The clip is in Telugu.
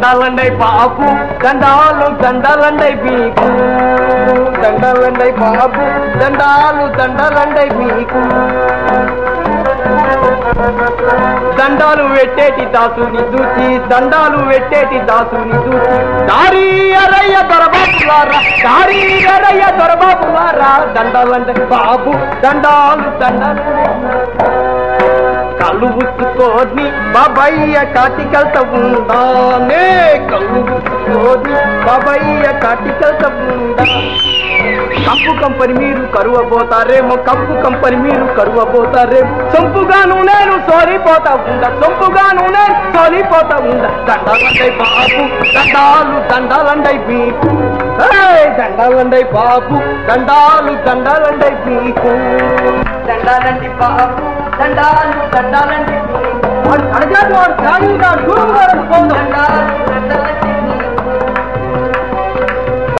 దండాలండై బాబు దండాలు దండాలండై మీకు దండాలండై బాబు దండాలు దండాలండై మీకు దండాలు పెట్టేటి దాసుని చూచి దండాలు పెట్టేటి దాసుని చూచి దారి అరయ్య దొరబాబులారా దారి అరయ్య దొరబాబులారా దండాలంటే బాబు దండాలు దండాలు కళ్ళు ఉచ్చుకోని బాబయ్య కాటికల్త ఉందానే కళ్ళు ఉచ్చుకోని బాబయ్య కాటికల్త ఉందా కంపు కంపని మీరు కరువబోతారేమో కంపు కంపని మీరు కరువబోతారేమో. సొంపుగాను నేను సోలిపోతా ఉందా సొంపుగాను నేను సోలిపోతా ఉందా దండాలండై బాబు దండాలు దండాలండై మీకు. దండాలండై బాబు దండాలు దండాలండై మీకు. దండాలండి బాబు. దండాలు దండాలండి మీకు వాడు కడజాడు వాడు కాని వాడు దూరం వాడు దండాలు